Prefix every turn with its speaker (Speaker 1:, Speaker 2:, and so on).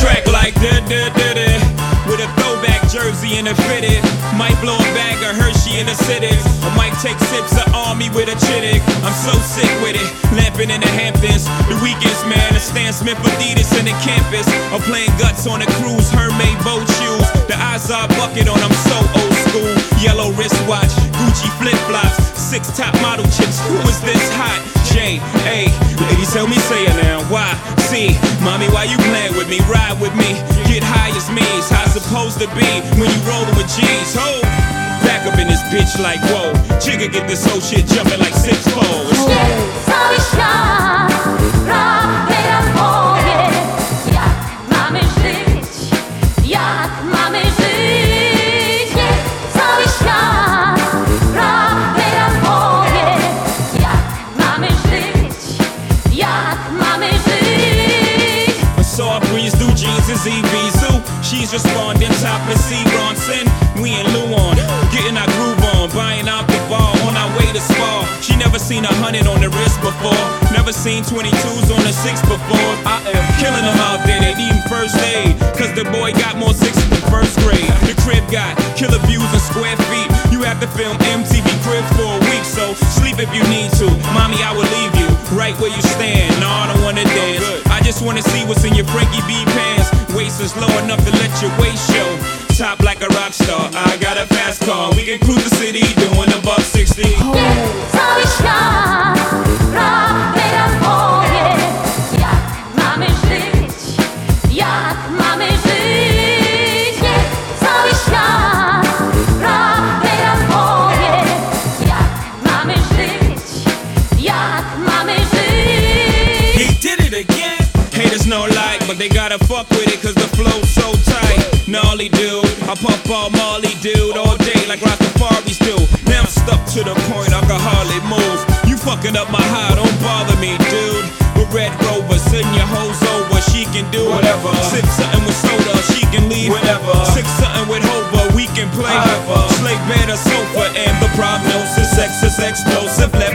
Speaker 1: track like da da da da. With a throwback jersey and a fitted. Might blow a bag of Hershey in the city. Or might take sips of Army with a chittick. I'm so sick with it. Lamping in the Hamptons. The weekends, man. The Stan Smith Adidas in the campus. I'm playing guts on a cruise. Hermaid boat shoes. The eyes are bucket on. I'm so old school. Yellow wristwatch. Gucci flip flops. Six top model chicks. Who is this hot? J A. Ladies, tell me say it now. Why? See, mommy, why you playing with me? Ride with me. Get high as me. It's how it's supposed to be when you rollin' with G's. Ho! Back up in this bitch like whoa. Jigga get this whole shit jumpin' like six foes. Zoo. She's responding, top and Bronson. We in Luon, getting our groove on, buying out the ball on our way to spa. She never seen a hundred on the wrist before, never seen 22s on the six before. I am killing them out there, they need first aid. Cause the boy got more sixes than first grade. The crib got killer views and square feet. You have to film MTV crib for a week, so sleep if you need to. Mommy, I will leave you right where you stand. Just wanna see what's in your Frankie B pants. Waist is low enough to let your waist show. Top like a rock star. I got a fast car. We can cruise the city Haters no like, but they gotta fuck with it cause the flow's so tight. Gnarly dude, I pump all Molly dude all day like Rockafari's do. Now I'm stuck to the point, I can hardly move. You fucking up my high, don't bother me, dude. But Red Rover, send your hoes over, she can do whatever. Sip something with soda, she can leave whenever. Six something with Hova, we can play. However. Slave bed or sofa, and the prognosis, sex is explosive. Left